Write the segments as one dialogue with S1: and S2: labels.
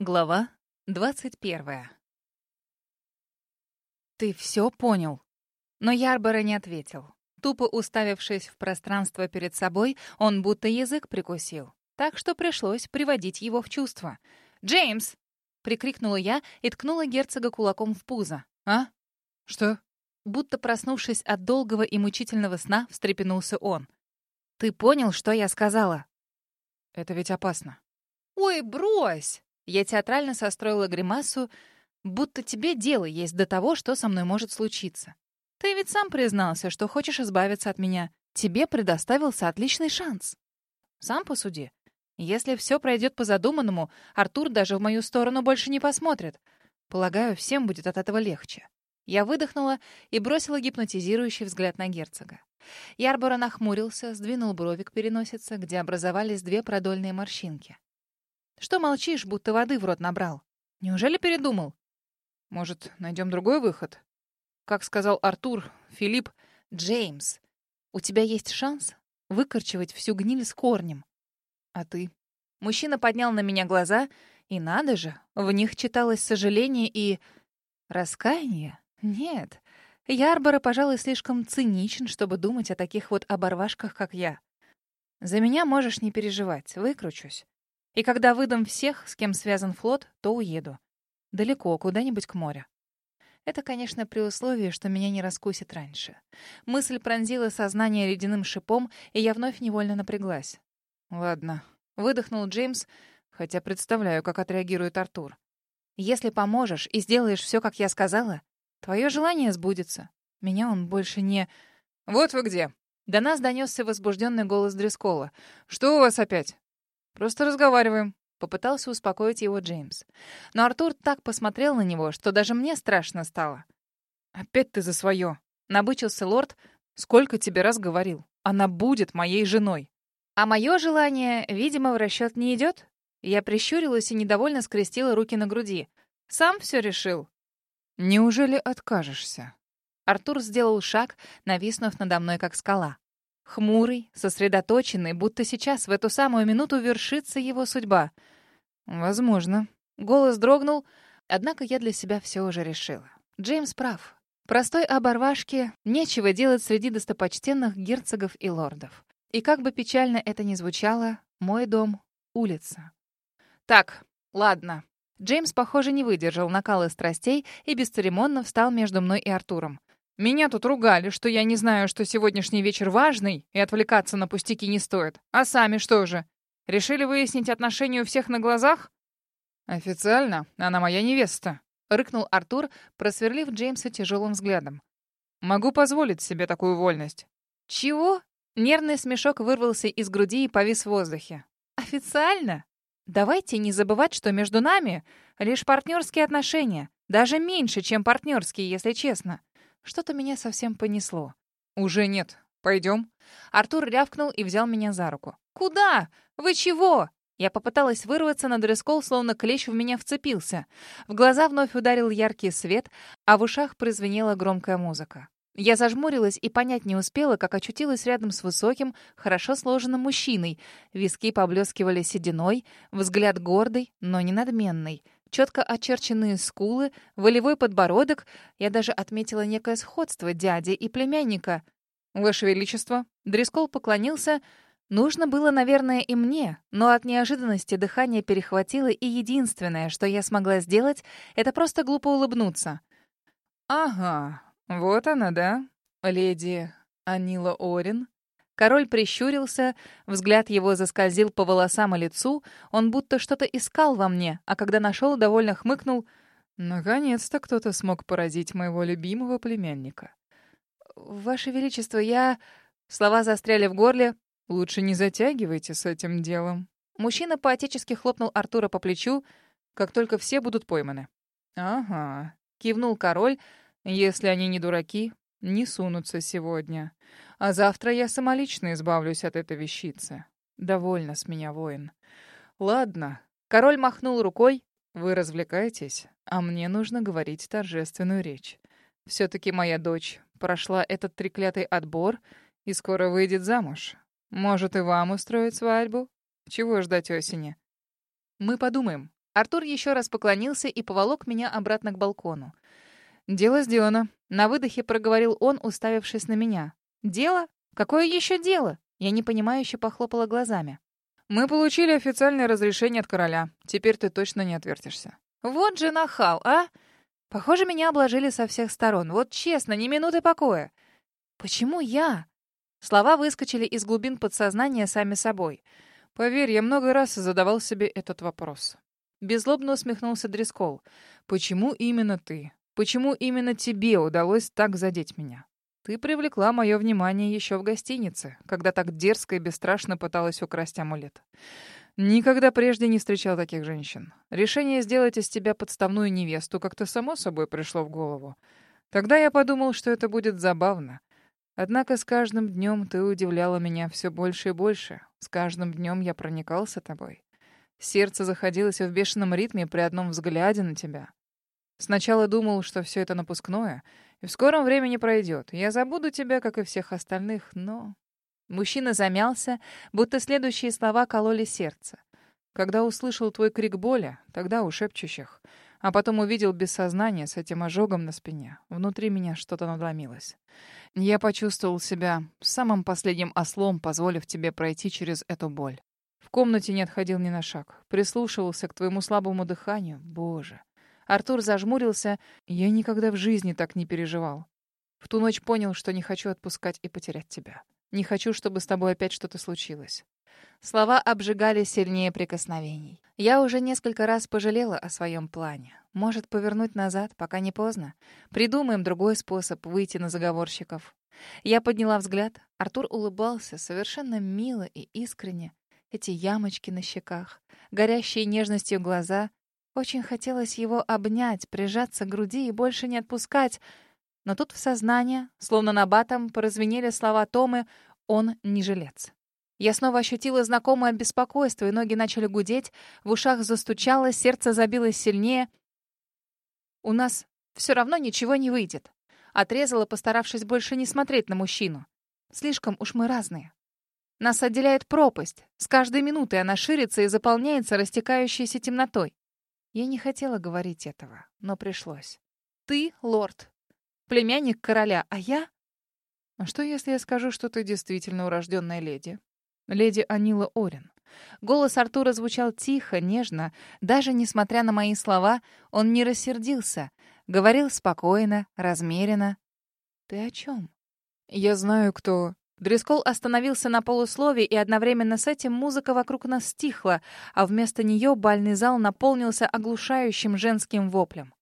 S1: Глава двадцать первая. «Ты все понял?» Но Ярбора не ответил. Тупо уставившись в пространство перед собой, он будто язык прикусил. Так что пришлось приводить его в чувство. «Джеймс!» — прикрикнула я и ткнула герцога кулаком в пузо.
S2: «А? Что?»
S1: Будто проснувшись от долгого и мучительного сна, встрепенулся он. «Ты понял, что я сказала?»
S2: «Это ведь опасно».
S1: «Ой, брось!» Я театрально состроила гримасу, будто тебе дело есть до того, что со мной может случиться. Ты ведь сам признался, что хочешь избавиться от меня. Тебе предоставился отличный шанс. Сам посуди. Если все пройдет по задуманному, Артур даже в мою сторону больше не посмотрит. Полагаю, всем будет от этого легче. Я выдохнула и бросила гипнотизирующий взгляд на герцога. Ярбора нахмурился, сдвинул брови к где образовались две продольные морщинки. Что молчишь, будто воды в рот набрал? Неужели передумал?
S2: Может, найдем другой выход? Как сказал Артур, Филипп,
S1: Джеймс, у тебя есть шанс выкорчевать всю гниль с корнем. А ты? Мужчина поднял на меня глаза, и надо же, в них читалось сожаление и... Раскаяние? Нет. Ярбора, пожалуй, слишком циничен, чтобы думать о таких вот оборвашках, как я. За меня можешь не переживать, выкручусь. И когда выдам всех, с кем связан флот, то уеду. Далеко, куда-нибудь к морю. Это, конечно, при условии, что меня не раскусит раньше. Мысль пронзила сознание ледяным шипом, и я вновь невольно напряглась.
S2: «Ладно», —
S1: выдохнул Джеймс,
S2: хотя представляю, как отреагирует Артур.
S1: «Если поможешь и сделаешь все, как я сказала, твое желание сбудется. Меня он больше не...»
S2: «Вот вы где!»
S1: До нас донесся возбужденный голос Дрескола.
S2: «Что у вас опять?»
S1: «Просто разговариваем», — попытался успокоить его Джеймс. Но Артур так посмотрел на него, что даже мне страшно стало.
S2: «Опять ты за свое!» — набычился лорд. «Сколько тебе раз говорил? Она будет моей женой!»
S1: «А мое желание, видимо, в расчет не идет?» Я прищурилась и недовольно скрестила руки на груди. «Сам все решил?»
S2: «Неужели откажешься?»
S1: Артур сделал шаг, нависнув надо мной, как скала. Хмурый, сосредоточенный, будто сейчас в эту самую минуту вершится его судьба.
S2: Возможно.
S1: Голос дрогнул, однако я для себя все уже решила. Джеймс прав. Простой оборвашке нечего делать среди достопочтенных герцогов и лордов. И как бы печально это ни звучало, мой дом — улица. Так, ладно. Джеймс, похоже, не выдержал накала страстей и бесцеремонно встал между мной и Артуром.
S2: Меня тут ругали, что я не знаю, что сегодняшний вечер важный, и отвлекаться на пустяки не стоит. А сами что же? Решили выяснить отношения у всех на глазах? Официально она моя невеста, рыкнул Артур, просверлив Джеймса тяжелым взглядом. Могу позволить себе такую вольность.
S1: Чего? Нервный смешок вырвался из груди и повис в воздухе. Официально? Давайте не забывать, что между нами лишь партнерские отношения, даже меньше, чем партнерские, если честно. Что-то меня совсем понесло.
S2: «Уже нет. Пойдем?»
S1: Артур рявкнул и взял меня за руку. «Куда? Вы чего?» Я попыталась вырваться, но дрескол словно клещ в меня вцепился. В глаза вновь ударил яркий свет, а в ушах прозвенела громкая музыка. Я зажмурилась и понять не успела, как очутилась рядом с высоким, хорошо сложенным мужчиной. Виски поблескивали сединой, взгляд гордый, но не надменный четко очерченные скулы, волевой подбородок. Я даже отметила некое сходство дяди и племянника.
S2: «Ваше Величество!»
S1: Дрескол поклонился. Нужно было, наверное, и мне, но от неожиданности дыхание перехватило, и единственное, что я смогла сделать, это просто глупо улыбнуться.
S2: «Ага, вот она, да? Леди Анила Орин?»
S1: Король прищурился, взгляд его заскользил по волосам и лицу, он будто что-то искал во мне, а когда нашел, довольно хмыкнул.
S2: «Наконец-то кто-то смог поразить моего любимого племянника».
S1: «Ваше Величество, я...» Слова застряли в горле.
S2: «Лучше не затягивайте с этим делом».
S1: Мужчина поотечески хлопнул Артура по плечу,
S2: как только все будут пойманы.
S1: «Ага», — кивнул король.
S2: «Если они не дураки, не сунутся сегодня. А завтра я самолично избавлюсь от этой вещицы. Довольно с меня, воин. Ладно. Король махнул рукой. Вы развлекаетесь, а мне нужно говорить торжественную речь. Все-таки моя дочь прошла этот треклятый отбор и скоро выйдет замуж. Может, и вам устроить свадьбу? Чего ждать осени? Мы подумаем.
S1: Артур еще раз поклонился и поволок меня обратно к балкону.
S2: «Дело сделано», —
S1: на выдохе проговорил он, уставившись на меня. «Дело? Какое еще дело?» Я непонимающе похлопала глазами.
S2: «Мы получили официальное разрешение от короля. Теперь ты точно не отвертишься».
S1: «Вот же нахал, а! Похоже, меня обложили со всех сторон. Вот честно, ни минуты покоя. Почему я?» Слова выскочили из глубин подсознания сами собой.
S2: «Поверь, я много раз задавал себе этот вопрос».
S1: Беззлобно усмехнулся Дрескол.
S2: «Почему именно ты? Почему именно тебе удалось так задеть меня? Ты привлекла мое внимание еще в гостинице, когда так дерзко и бесстрашно пыталась украсть амулет. Никогда прежде не встречал таких женщин. Решение сделать из тебя подставную невесту как-то само собой пришло в голову. Тогда я подумал, что это будет забавно. Однако с каждым днем ты удивляла меня все больше и больше. С каждым днем я проникался тобой. Сердце заходилось в бешеном ритме при одном взгляде на тебя. Сначала думал, что все это напускное, и в скором времени пройдет. Я забуду тебя, как и всех остальных, но...
S1: Мужчина замялся, будто следующие слова кололи сердце.
S2: Когда услышал твой крик боли, тогда у шепчущих, а потом увидел без сознания с этим ожогом на спине, внутри меня что-то надломилось. Я почувствовал себя самым последним ослом, позволив тебе пройти через эту боль. В комнате не отходил ни на шаг, прислушивался к твоему слабому дыханию. Боже, Артур зажмурился. Я никогда в жизни так не переживал. В ту ночь понял, что не хочу отпускать и потерять тебя. Не хочу, чтобы с тобой опять что-то случилось.
S1: Слова обжигали сильнее прикосновений. Я уже несколько раз пожалела о своем плане. Может, повернуть назад, пока не поздно? Придумаем другой способ выйти на заговорщиков. Я подняла взгляд. Артур улыбался совершенно мило и искренне. Эти ямочки на щеках, горящие нежностью глаза, очень хотелось его обнять, прижаться к груди и больше не отпускать. Но тут в сознание, словно на батом, прозвенели слова Томы «Он не жилец». Я снова ощутила знакомое беспокойство, и ноги начали гудеть, в ушах застучало, сердце забилось сильнее. «У нас все равно ничего не выйдет», — отрезала, постаравшись больше не смотреть на мужчину. «Слишком уж мы разные. Нас отделяет пропасть. С каждой минутой она ширится и заполняется растекающейся темнотой. Я не хотела говорить этого, но пришлось. Ты — лорд, племянник короля, а я...
S2: А что, если я скажу, что ты действительно урожденная леди? Леди Анила Орин.
S1: Голос Артура звучал тихо, нежно. Даже несмотря на мои слова, он не рассердился. Говорил спокойно, размеренно. «Ты о чем?»
S2: «Я знаю, кто...»
S1: Дрескол остановился на полуслове, и одновременно с этим музыка вокруг нас стихла, а вместо нее бальный зал наполнился оглушающим женским воплем.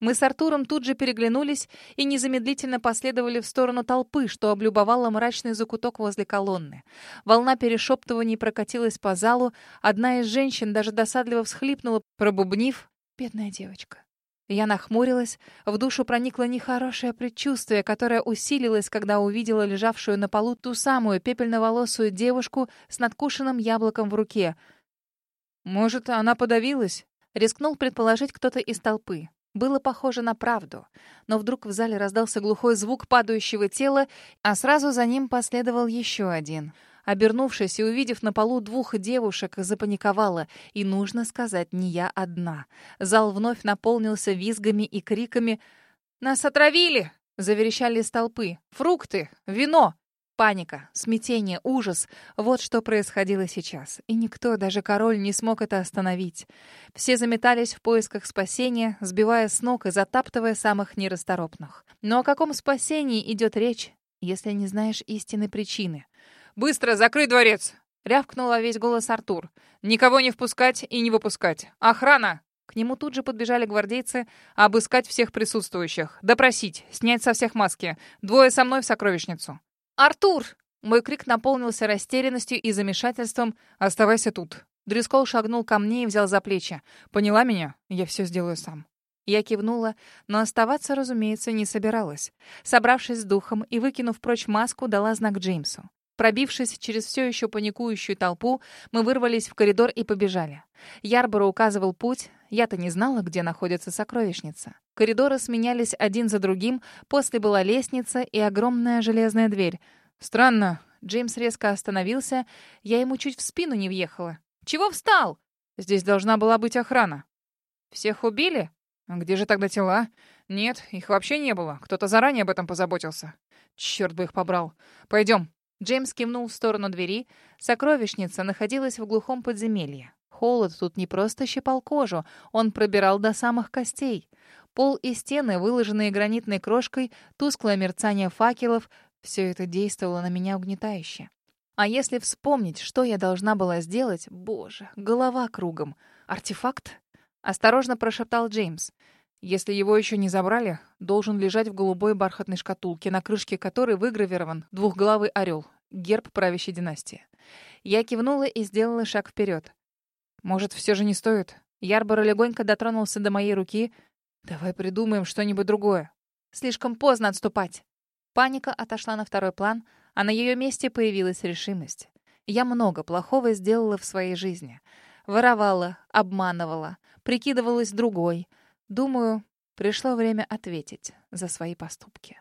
S1: Мы с Артуром тут же переглянулись и незамедлительно последовали в сторону толпы, что облюбовала мрачный закуток возле колонны. Волна перешептываний прокатилась по залу, одна из женщин даже досадливо всхлипнула, пробубнив «Бедная девочка». Я нахмурилась, в душу проникло нехорошее предчувствие, которое усилилось, когда увидела лежавшую на полу ту самую пепельноволосую девушку с надкушенным яблоком в руке.
S2: «Может, она подавилась?»
S1: — рискнул предположить кто-то из толпы. Было похоже на правду, но вдруг в зале раздался глухой звук падающего тела, а сразу за ним последовал еще один — Обернувшись и увидев на полу двух девушек, запаниковала. И нужно сказать, не я одна. Зал вновь наполнился визгами и криками. «Нас отравили!» — заверещали из толпы. «Фрукты! Вино!» Паника, смятение, ужас — вот что происходило сейчас. И никто, даже король, не смог это остановить. Все заметались в поисках спасения, сбивая с ног и затаптывая самых нерасторопных. Но о каком спасении идет речь, если не знаешь истинной причины?
S2: «Быстро закрой дворец!» — рявкнула весь голос Артур. «Никого не впускать и не выпускать. Охрана!» К нему тут же подбежали гвардейцы, обыскать всех присутствующих, допросить, снять со всех маски. Двое со мной в сокровищницу.
S1: «Артур!» Мой крик наполнился растерянностью и замешательством.
S2: «Оставайся тут».
S1: Дрюскол шагнул ко мне и взял за плечи.
S2: «Поняла меня? Я все сделаю сам».
S1: Я кивнула, но оставаться, разумеется, не собиралась. Собравшись с духом и выкинув прочь маску, дала знак Джеймсу. Пробившись через все еще паникующую толпу, мы вырвались в коридор и побежали. Ярборо указывал путь. Я-то не знала, где находится сокровищница. Коридоры сменялись один за другим, после была лестница и огромная железная дверь.
S2: «Странно».
S1: Джеймс резко остановился. Я ему чуть в спину не въехала. «Чего встал?»
S2: «Здесь должна была быть охрана». Всех убили? Где же тогда тела? Нет, их вообще не было. Кто-то заранее об этом позаботился. Черт бы их побрал. Пойдем.
S1: Джеймс кивнул в сторону двери. Сокровищница находилась в глухом подземелье. Холод тут не просто щипал кожу, он пробирал до самых костей. Пол и стены, выложенные гранитной крошкой, тусклое мерцание факелов — все это действовало на меня угнетающе. А если вспомнить, что я должна была сделать, боже, голова кругом. Артефакт? Осторожно прошептал Джеймс.
S2: Если его еще не забрали, должен лежать в голубой бархатной шкатулке, на крышке которой выгравирован двухглавый орел, герб правящей династии.
S1: Я кивнула и сделала шаг вперед.
S2: Может, все же не стоит?
S1: Ярбор легонько дотронулся до моей руки.
S2: Давай придумаем что-нибудь другое.
S1: Слишком поздно отступать. Паника отошла на второй план, а на ее месте появилась решимость. Я много плохого сделала в своей жизни. Воровала, обманывала, прикидывалась другой. Думаю, пришло время ответить за свои поступки.